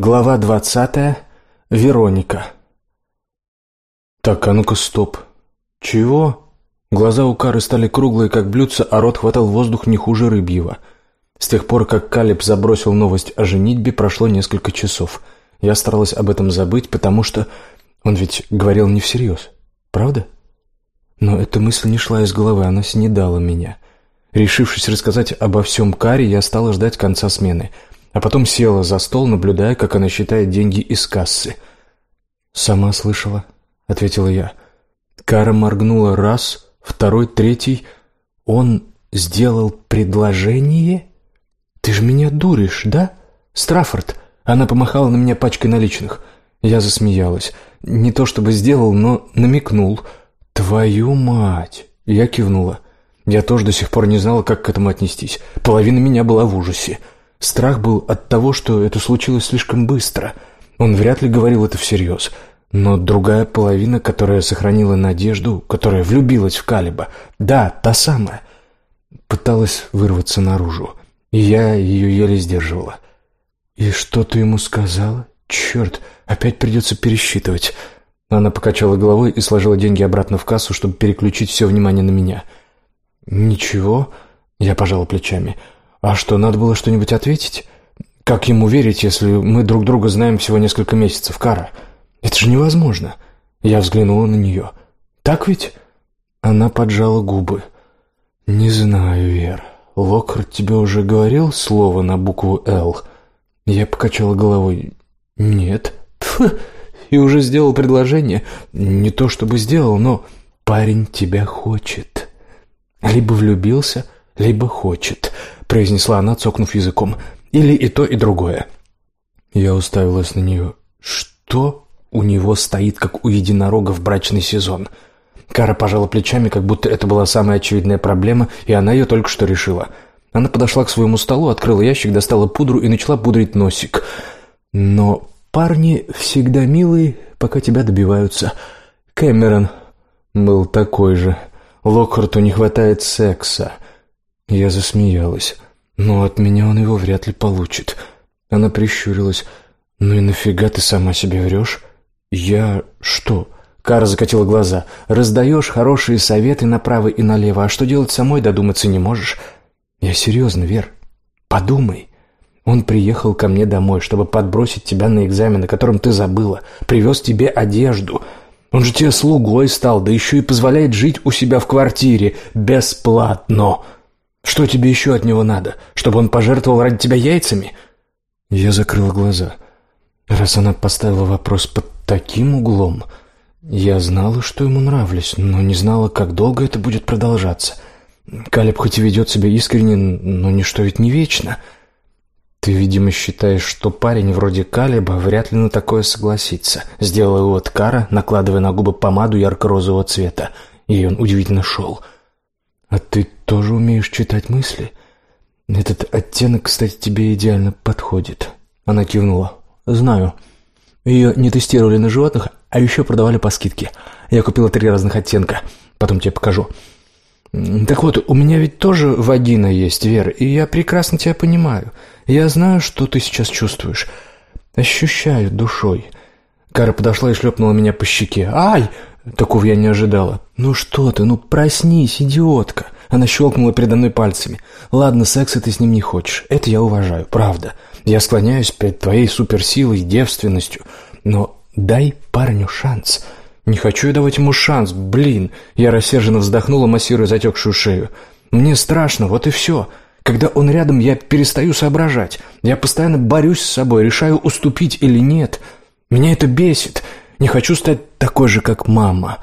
Глава двадцатая. Вероника. Так, а ну-ка, стоп. Чего? Глаза у Кары стали круглые, как блюдца, а рот хватал воздух не хуже рыбьего. С тех пор, как Калиб забросил новость о женитьбе, прошло несколько часов. Я старалась об этом забыть, потому что он ведь говорил не всерьез. Правда? Но эта мысль не шла из головы, она снедала меня. Решившись рассказать обо всем Каре, я стала ждать конца смены — а потом села за стол, наблюдая, как она считает деньги из кассы. «Сама слышала», — ответила я. Кара моргнула раз, второй, третий. «Он сделал предложение? Ты же меня дуришь, да? Страффорд?» Она помахала на меня пачкой наличных. Я засмеялась. Не то чтобы сделал, но намекнул. «Твою мать!» Я кивнула. Я тоже до сих пор не знала, как к этому отнестись. Половина меня была в ужасе. Страх был от того, что это случилось слишком быстро. Он вряд ли говорил это всерьез. Но другая половина, которая сохранила надежду, которая влюбилась в Калиба, да, та самая, пыталась вырваться наружу. И я ее еле сдерживала. «И что ты ему сказала? Черт, опять придется пересчитывать». Она покачала головой и сложила деньги обратно в кассу, чтобы переключить все внимание на меня. «Ничего», — я пожала плечами, — а что, надо было что-нибудь ответить? Как ему верить, если мы друг друга знаем всего несколько месяцев, Кара? Это же невозможно. Я взглянула на нее. Так ведь? Она поджала губы. Не знаю, Вер. Локхард тебе уже говорил слово на букву «Л»? Я покачала головой. Нет. Тьфу. И уже сделал предложение. Не то чтобы сделал, но парень тебя хочет. Либо влюбился, либо хочет произнесла она, цокнув языком. «Или и то, и другое». Я уставилась на нее. «Что у него стоит, как у единорога в брачный сезон?» Кара пожала плечами, как будто это была самая очевидная проблема, и она ее только что решила. Она подошла к своему столу, открыла ящик, достала пудру и начала пудрить носик. «Но парни всегда милые, пока тебя добиваются. Кэмерон был такой же. Локхарту не хватает секса». Я засмеялась. «Но от меня он его вряд ли получит». Она прищурилась. «Ну и нафига ты сама себе врешь?» «Я... что?» Кара закатила глаза. «Раздаешь хорошие советы направо и налево, а что делать самой додуматься не можешь?» «Я серьезно, Вер. Подумай. Он приехал ко мне домой, чтобы подбросить тебя на экзамен, о котором ты забыла. Привез тебе одежду. Он же тебе слугой стал, да еще и позволяет жить у себя в квартире. Бесплатно!» Что тебе еще от него надо? Чтобы он пожертвовал ради тебя яйцами?» Я закрыла глаза. Раз она поставила вопрос под таким углом, я знала, что ему нравлюсь, но не знала, как долго это будет продолжаться. Калеб хоть и ведет себя искренне, но ничто ведь не вечно. Ты, видимо, считаешь, что парень вроде Калеба вряд ли на такое согласится. Сделала вывод Кара, накладывая на губы помаду ярко-розового цвета. И он удивительно шел. — «А ты тоже умеешь читать мысли? Этот оттенок, кстати, тебе идеально подходит». Она кивнула. «Знаю. Ее не тестировали на животных, а еще продавали по скидке. Я купила три разных оттенка. Потом тебе покажу». «Так вот, у меня ведь тоже вагина есть, Вера, и я прекрасно тебя понимаю. Я знаю, что ты сейчас чувствуешь. Ощущаю душой». Кара подошла и шлепнула меня по щеке. «Ай!» Такого я не ожидала. «Ну что ты, ну проснись, идиотка!» Она щелкнула передо мной пальцами. «Ладно, секса ты с ним не хочешь. Это я уважаю, правда. Я склоняюсь перед твоей суперсилой, девственностью. Но дай парню шанс». «Не хочу я давать ему шанс, блин!» Я рассерженно вздохнула, массируя затекшую шею. «Мне страшно, вот и все. Когда он рядом, я перестаю соображать. Я постоянно борюсь с собой, решаю, уступить или нет. Меня это бесит. Не хочу стать такой же, как мама.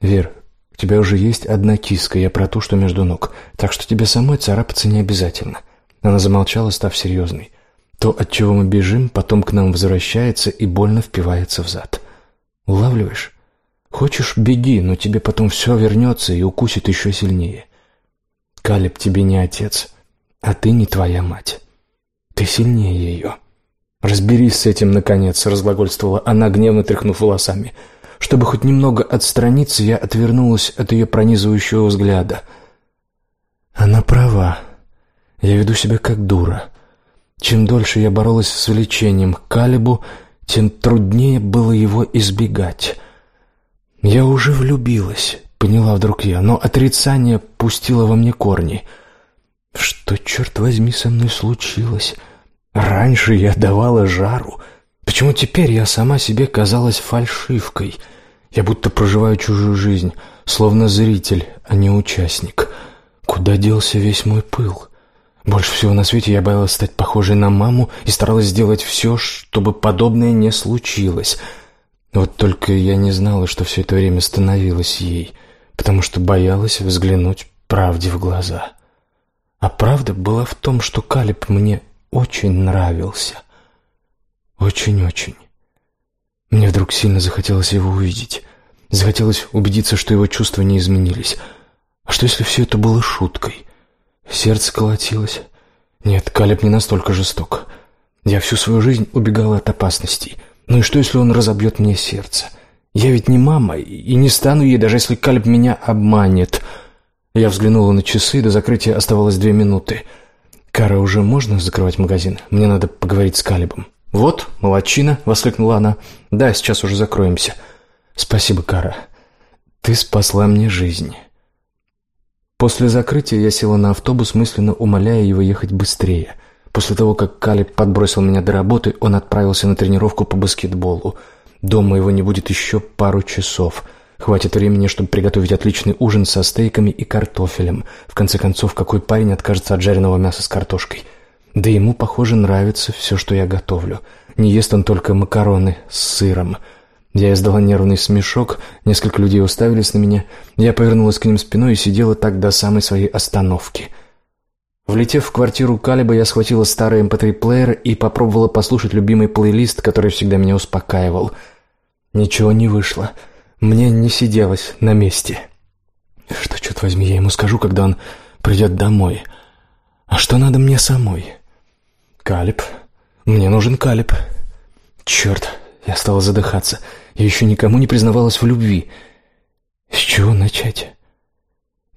Вер, у тебя уже есть одна киска, я про ту, что между ног, так что тебе самой царапаться не обязательно». Она замолчала, став серьезной. «То, от чего мы бежим, потом к нам возвращается и больно впивается в зад. Улавливаешь? Хочешь, беги, но тебе потом все вернется и укусит еще сильнее. Калеб тебе не отец, а ты не твоя мать. Ты сильнее ее». «Разберись с этим, наконец», — разглагольствовала она, гневно тряхнув волосами. Чтобы хоть немного отстраниться, я отвернулась от ее пронизывающего взгляда. Она права. Я веду себя как дура. Чем дольше я боролась с влечением к Калибу, тем труднее было его избегать. Я уже влюбилась, поняла вдруг я, но отрицание пустило во мне корни. Что, черт возьми, со мной случилось? Раньше я давала жару. Почему теперь я сама себе казалась фальшивкой? Я будто проживаю чужую жизнь, словно зритель, а не участник. Куда делся весь мой пыл? Больше всего на свете я боялась стать похожей на маму и старалась сделать все, чтобы подобное не случилось. Вот только я не знала, что все это время становилось ей, потому что боялась взглянуть правде в глаза. А правда была в том, что Калиб мне очень нравился. Очень-очень. Мне вдруг сильно захотелось его увидеть. Захотелось убедиться, что его чувства не изменились. А что, если все это было шуткой? Сердце колотилось. Нет, Калеб не настолько жесток. Я всю свою жизнь убегала от опасностей. Ну и что, если он разобьет мне сердце? Я ведь не мама, и не стану ей, даже если Калеб меня обманет. Я взглянула на часы, до закрытия оставалось две минуты. «Кара, уже можно закрывать магазин? Мне надо поговорить с Калебом». «Вот, молодчина!» — воскликнула она. «Да, сейчас уже закроемся». «Спасибо, Кара. Ты спасла мне жизнь». После закрытия я села на автобус, мысленно умоляя его ехать быстрее. После того, как Калиб подбросил меня до работы, он отправился на тренировку по баскетболу. Дома его не будет еще пару часов. Хватит времени, чтобы приготовить отличный ужин со стейками и картофелем. В конце концов, какой парень откажется от жареного мяса с картошкой? Да ему, похоже, нравится все, что я готовлю. Не ест он только макароны с сыром – я издала нервный смешок, несколько людей уставились на меня. Я повернулась к ним спиной и сидела так до самой своей остановки. Влетев в квартиру Калиба, я схватила старый mp3-плеер эм и попробовала послушать любимый плейлист, который всегда меня успокаивал. Ничего не вышло. Мне не сиделось на месте. Что, черт возьми, я ему скажу, когда он придет домой? А что надо мне самой? Калиб. Мне нужен Калиб. Черт, я стала задыхаться. Я еще никому не признавалась в любви. С чего начать?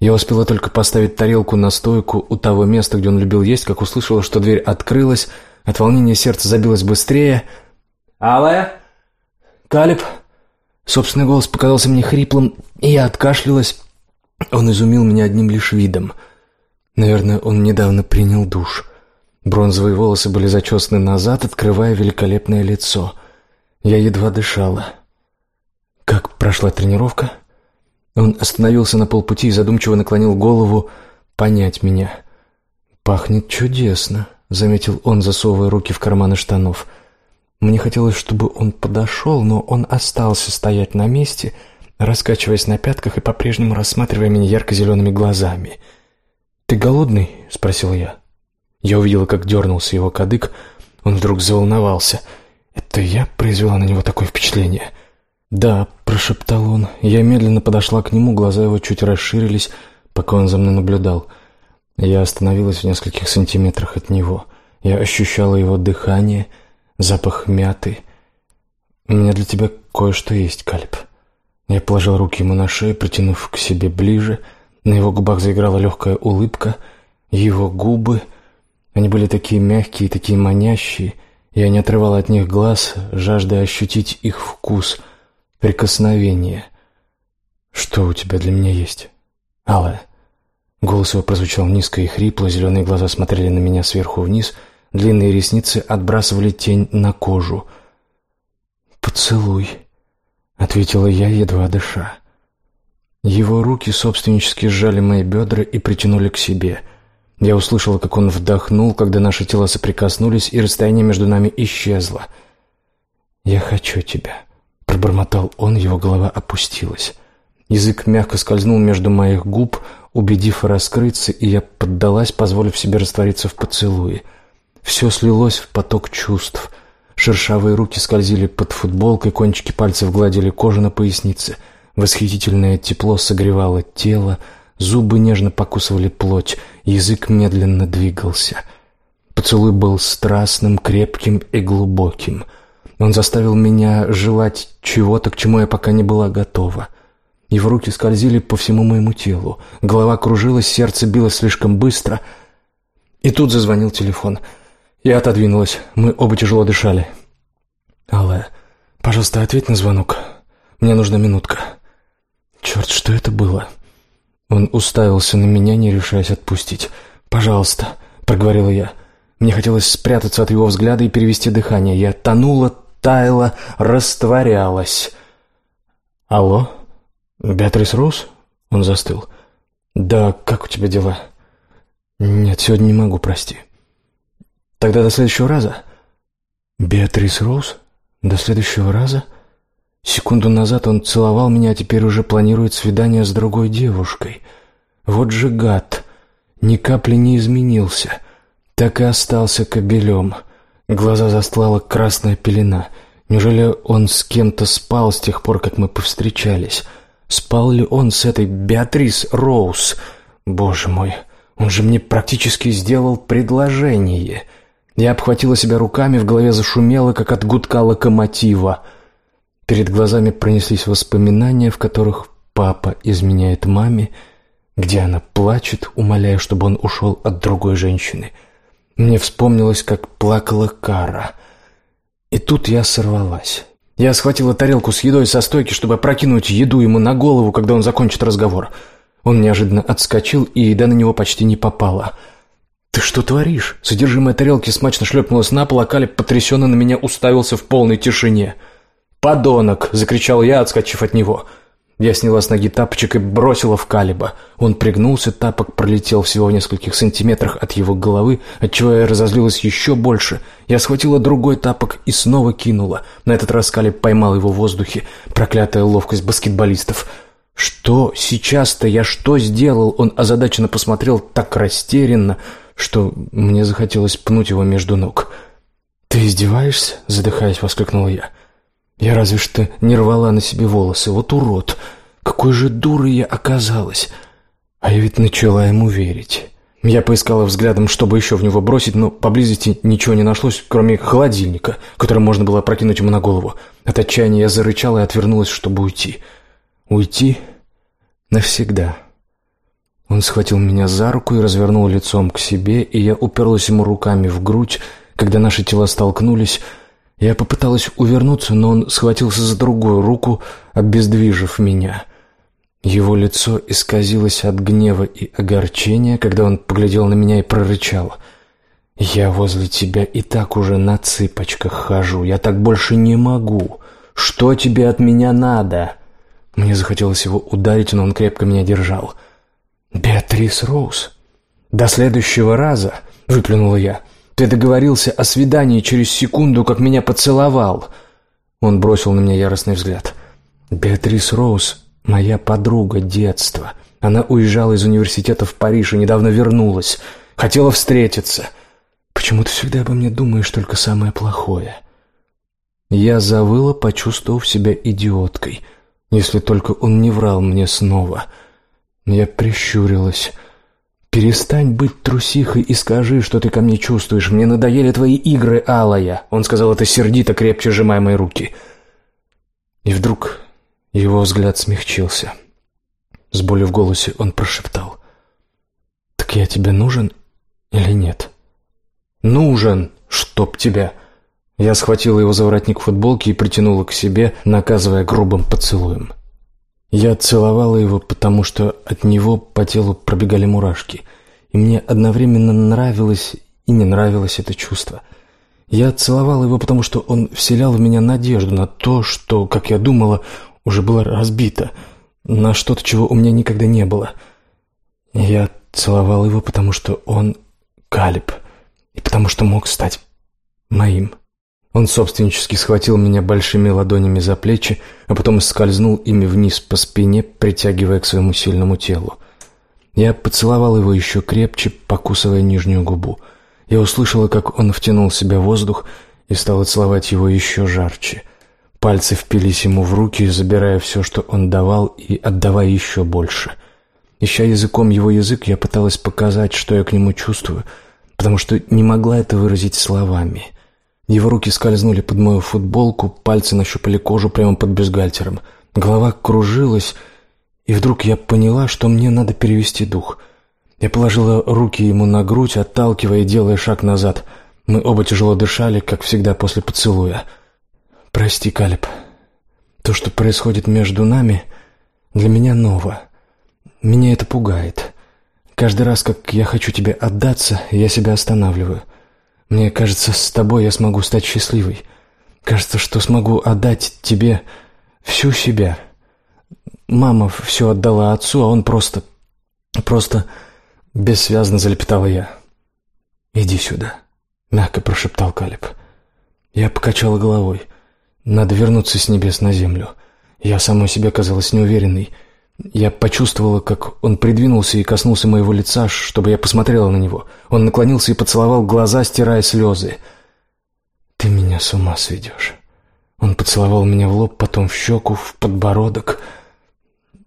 Я успела только поставить тарелку на стойку у того места, где он любил есть, как услышала, что дверь открылась. От волнения сердце забилось быстрее. «Алле? Калиб?» Собственный голос показался мне хриплым, и я откашлялась. Он изумил меня одним лишь видом. Наверное, он недавно принял душ. Бронзовые волосы были зачесаны назад, открывая великолепное лицо. Я едва дышала. Как прошла тренировка? Он остановился на полпути и задумчиво наклонил голову понять меня. Пахнет чудесно, заметил он, засовывая руки в карманы штанов. Мне хотелось, чтобы он подошел, но он остался стоять на месте, раскачиваясь на пятках и по-прежнему рассматривая меня ярко-зелеными глазами. «Ты голодный?» — спросил я. Я увидела, как дернулся его кадык. Он вдруг заволновался. «Это я произвела на него такое впечатление?» «Да», — прошептал он. Я медленно подошла к нему, глаза его чуть расширились, пока он за мной наблюдал. Я остановилась в нескольких сантиметрах от него. Я ощущала его дыхание, запах мяты. «У меня для тебя кое-что есть, Кальп». Я положил руки ему на шею, притянув к себе ближе. На его губах заиграла легкая улыбка. Его губы... Они были такие мягкие, такие манящие. Я не отрывал от них глаз, жаждая ощутить их вкус — прикосновение. Что у тебя для меня есть? Алая. Голос его прозвучал низко и хрипло, зеленые глаза смотрели на меня сверху вниз, длинные ресницы отбрасывали тень на кожу. «Поцелуй», — ответила я, едва дыша. Его руки собственнически сжали мои бедра и притянули к себе. Я услышала, как он вдохнул, когда наши тела соприкоснулись, и расстояние между нами исчезло. «Я хочу тебя», Пробормотал он, его голова опустилась. Язык мягко скользнул между моих губ, убедив раскрыться, и я поддалась, позволив себе раствориться в поцелуе. Все слилось в поток чувств. Шершавые руки скользили под футболкой, кончики пальцев гладили кожу на пояснице. Восхитительное тепло согревало тело, зубы нежно покусывали плоть, язык медленно двигался. Поцелуй был страстным, крепким и глубоким — он заставил меня желать чего-то, к чему я пока не была готова. Его руки скользили по всему моему телу. Голова кружилась, сердце билось слишком быстро. И тут зазвонил телефон. Я отодвинулась. Мы оба тяжело дышали. «Алая, пожалуйста, ответь на звонок. Мне нужна минутка». «Черт, что это было?» Он уставился на меня, не решаясь отпустить. «Пожалуйста», — проговорила я. Мне хотелось спрятаться от его взгляда и перевести дыхание. Я тонула, таяла, растворялась. «Алло? Беатрис Роуз?» Он застыл. «Да, как у тебя дела?» «Нет, сегодня не могу, прости». «Тогда до следующего раза». «Беатрис Роуз? До следующего раза?» Секунду назад он целовал меня, а теперь уже планирует свидание с другой девушкой. Вот же гад! Ни капли не изменился. Так и остался кобелем. Глаза застлала красная пелена. Неужели он с кем-то спал с тех пор, как мы повстречались?» Спал ли он с этой Беатрис Роуз? Боже мой, он же мне практически сделал предложение. Я обхватила себя руками, в голове зашумело, как от гудка локомотива. Перед глазами пронеслись воспоминания, в которых папа изменяет маме, где она плачет, умоляя, чтобы он ушел от другой женщины. Мне вспомнилось, как плакала Кара. И тут я сорвалась. Я схватила тарелку с едой со стойки, чтобы прокинуть еду ему на голову, когда он закончит разговор. Он неожиданно отскочил, и еда на него почти не попала. «Ты что творишь?» Содержимое тарелки смачно шлепнулось на пол, а Калеб потрясенно на меня уставился в полной тишине. «Подонок!» — закричал я, отскочив от него. Я сняла с ноги тапочек и бросила в Калиба. Он пригнулся, тапок пролетел всего в нескольких сантиметрах от его головы, отчего я разозлилась еще больше. Я схватила другой тапок и снова кинула. На этот раз Калиб поймал его в воздухе. Проклятая ловкость баскетболистов. «Что сейчас-то я что сделал?» Он озадаченно посмотрел так растерянно, что мне захотелось пнуть его между ног. «Ты издеваешься?» — задыхаясь, воскликнула я. Я разве что не рвала на себе волосы. Вот урод! Какой же дурой я оказалась! А я ведь начала ему верить. Я поискала взглядом, чтобы еще в него бросить, но поблизости ничего не нашлось, кроме холодильника, который можно было прокинуть ему на голову. От отчаяния я зарычала и отвернулась, чтобы уйти. Уйти навсегда. Он схватил меня за руку и развернул лицом к себе, и я уперлась ему руками в грудь, когда наши тела столкнулись, я попыталась увернуться, но он схватился за другую руку, обездвижив меня. Его лицо исказилось от гнева и огорчения, когда он поглядел на меня и прорычал. «Я возле тебя и так уже на цыпочках хожу. Я так больше не могу. Что тебе от меня надо?» Мне захотелось его ударить, но он крепко меня держал. «Беатрис Роуз, до следующего раза!» — выплюнула я. Ты договорился о свидании через секунду, как меня поцеловал. Он бросил на меня яростный взгляд. Беатрис Роуз моя подруга детства. Она уезжала из университета в Париж и недавно вернулась. Хотела встретиться. Почему ты всегда обо мне думаешь только самое плохое? Я завыла, почувствовав себя идиоткой. Если только он не врал мне снова. Я прищурилась. «Перестань быть трусихой и скажи, что ты ко мне чувствуешь. Мне надоели твои игры, Алая!» Он сказал это сердито, крепче сжимая мои руки. И вдруг его взгляд смягчился. С болью в голосе он прошептал. «Так я тебе нужен или нет?» «Нужен, чтоб тебя!» Я схватила его за воротник футболки и притянула к себе, наказывая грубым поцелуем. Я целовала его, потому что от него по телу пробегали мурашки, и мне одновременно нравилось и не нравилось это чувство. Я целовала его, потому что он вселял в меня надежду на то, что, как я думала, уже было разбито, на что-то, чего у меня никогда не было. Я целовал его, потому что он Калиб, и потому что мог стать моим. Он собственнически схватил меня большими ладонями за плечи, а потом скользнул ими вниз по спине, притягивая к своему сильному телу. Я поцеловал его еще крепче, покусывая нижнюю губу. Я услышала, как он втянул в себя воздух и стала целовать его еще жарче. Пальцы впились ему в руки, забирая все, что он давал, и отдавая еще больше. Ища языком его язык, я пыталась показать, что я к нему чувствую, потому что не могла это выразить словами — его руки скользнули под мою футболку, пальцы нащупали кожу прямо под бюстгальтером. Голова кружилась, и вдруг я поняла, что мне надо перевести дух. Я положила руки ему на грудь, отталкивая и делая шаг назад. Мы оба тяжело дышали, как всегда после поцелуя. «Прости, Калеб. То, что происходит между нами, для меня ново. Меня это пугает. Каждый раз, как я хочу тебе отдаться, я себя останавливаю. Мне кажется, с тобой я смогу стать счастливой. Кажется, что смогу отдать тебе всю себя. Мама все отдала отцу, а он просто... просто... Бессвязно залепетала я. «Иди сюда», — мягко прошептал Калиб. Я покачала головой. «Надо вернуться с небес на землю». Я самой себе казалась неуверенной. Я почувствовала, как он придвинулся и коснулся моего лица, чтобы я посмотрела на него. Он наклонился и поцеловал глаза, стирая слезы. «Ты меня с ума сведешь». Он поцеловал меня в лоб, потом в щеку, в подбородок.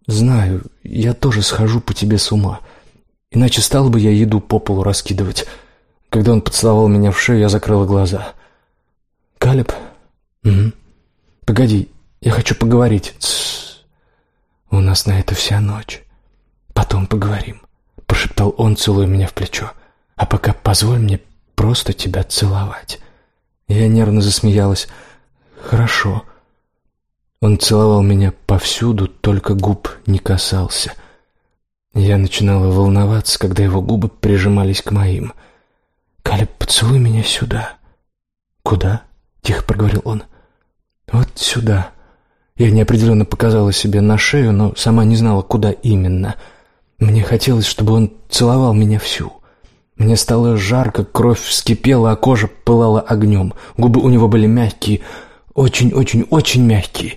«Знаю, я тоже схожу по тебе с ума. Иначе стал бы я еду по полу раскидывать». Когда он поцеловал меня в шею, я закрыла глаза. «Калеб?» «Угу. Погоди, я хочу поговорить». «У нас на это вся ночь. Потом поговорим», — прошептал он, целуя меня в плечо. «А пока позволь мне просто тебя целовать». Я нервно засмеялась. «Хорошо». Он целовал меня повсюду, только губ не касался. Я начинала волноваться, когда его губы прижимались к моим. «Калеб, поцелуй меня сюда». «Куда?» — тихо проговорил он. «Вот сюда». Я неопределенно показала себе на шею, но сама не знала, куда именно. Мне хотелось, чтобы он целовал меня всю. Мне стало жарко, кровь вскипела, а кожа пылала огнем. Губы у него были мягкие, очень-очень-очень мягкие.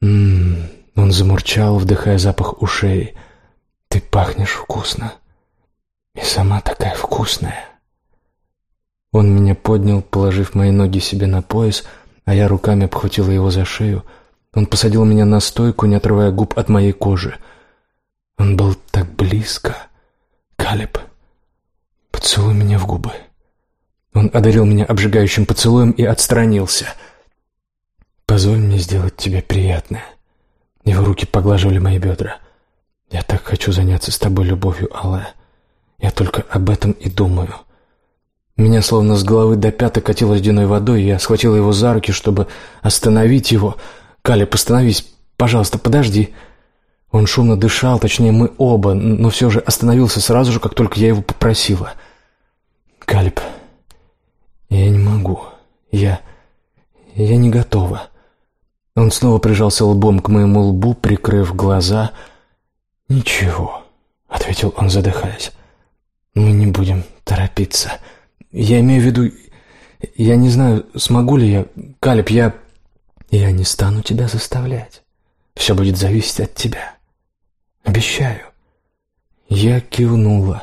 М-м-м, он замурчал, вдыхая запах ушей. «Ты пахнешь вкусно. И сама такая вкусная». Он меня поднял, положив мои ноги себе на пояс, а я руками обхватила его за шею. Он посадил меня на стойку, не отрывая губ от моей кожи. Он был так близко. «Калеб, поцелуй меня в губы». Он одарил меня обжигающим поцелуем и отстранился. «Позволь мне сделать тебе приятное». Его руки поглаживали мои бедра. «Я так хочу заняться с тобой любовью, Алле. Я только об этом и думаю». Меня словно с головы до пяток катило ледяной водой, и я схватила его за руки, чтобы остановить его. «Каля, постановись, пожалуйста, подожди». Он шумно дышал, точнее, мы оба, но все же остановился сразу же, как только я его попросила. «Калиб, я не могу. Я... я не готова». Он снова прижался лбом к моему лбу, прикрыв глаза. «Ничего», — ответил он, задыхаясь. «Мы не будем торопиться». Я имею в виду... Я не знаю, смогу ли я... Калиб, я... Я не стану тебя заставлять. Все будет зависеть от тебя. Обещаю. Я кивнула.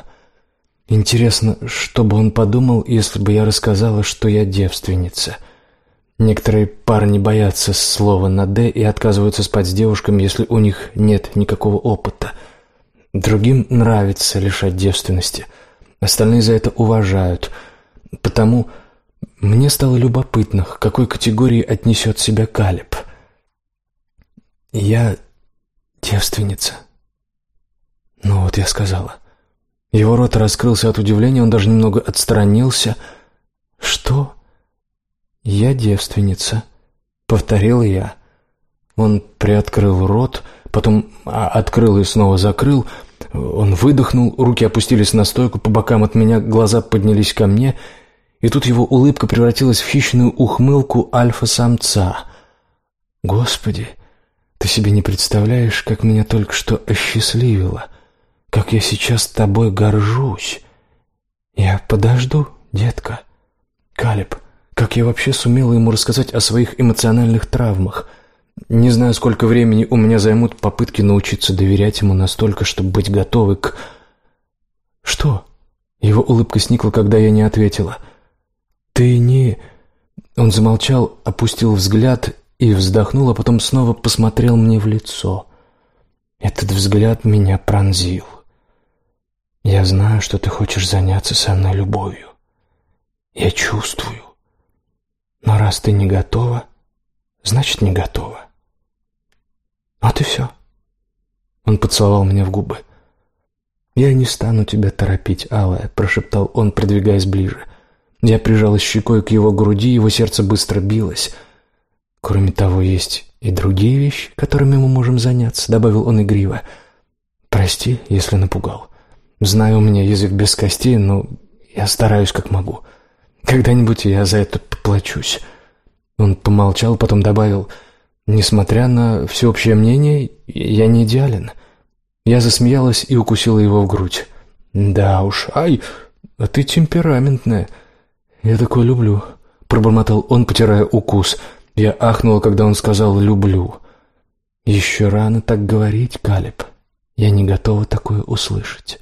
Интересно, что бы он подумал, если бы я рассказала, что я девственница. Некоторые парни боятся слова на «д» и отказываются спать с девушками, если у них нет никакого опыта. Другим нравится лишать девственности. Остальные за это уважают – Потому мне стало любопытно, к какой категории отнесет себя Калиб. Я девственница. Ну вот я сказала. Его рот раскрылся от удивления, он даже немного отстранился. Что? Я девственница, повторил я. Он приоткрыл рот, потом а, открыл и снова закрыл. Он выдохнул, руки опустились на стойку по бокам от меня, глаза поднялись ко мне — и тут его улыбка превратилась в хищную ухмылку альфа-самца. «Господи, ты себе не представляешь, как меня только что осчастливило, как я сейчас тобой горжусь. Я подожду, детка. Калиб, как я вообще сумела ему рассказать о своих эмоциональных травмах? Не знаю, сколько времени у меня займут попытки научиться доверять ему настолько, чтобы быть готовой к... Что?» Его улыбка сникла, когда я не ответила — «Ты не...» Он замолчал, опустил взгляд и вздохнул, а потом снова посмотрел мне в лицо. Этот взгляд меня пронзил. «Я знаю, что ты хочешь заняться со мной любовью. Я чувствую. Но раз ты не готова, значит, не готова. Вот и все». Он поцеловал меня в губы. «Я не стану тебя торопить, Алая», — прошептал он, придвигаясь ближе. Я прижалась щекой к его груди, его сердце быстро билось. «Кроме того, есть и другие вещи, которыми мы можем заняться», — добавил он игриво. «Прости, если напугал. Знаю, у меня язык без костей, но я стараюсь как могу. Когда-нибудь я за это поплачусь». Он помолчал, потом добавил, «Несмотря на всеобщее мнение, я не идеален». Я засмеялась и укусила его в грудь. «Да уж, ай, а ты темпераментная. Я такое люблю», — пробормотал он, потирая укус. Я ахнула, когда он сказал «люблю». «Еще рано так говорить, Калиб. Я не готова такое услышать».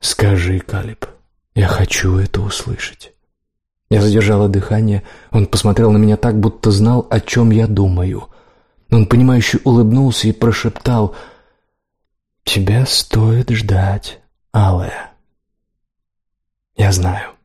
«Скажи, Калиб, я хочу это услышать». Я задержала дыхание. Он посмотрел на меня так, будто знал, о чем я думаю. Он, понимающе улыбнулся и прошептал «Тебя стоит ждать, Алая». «Я знаю».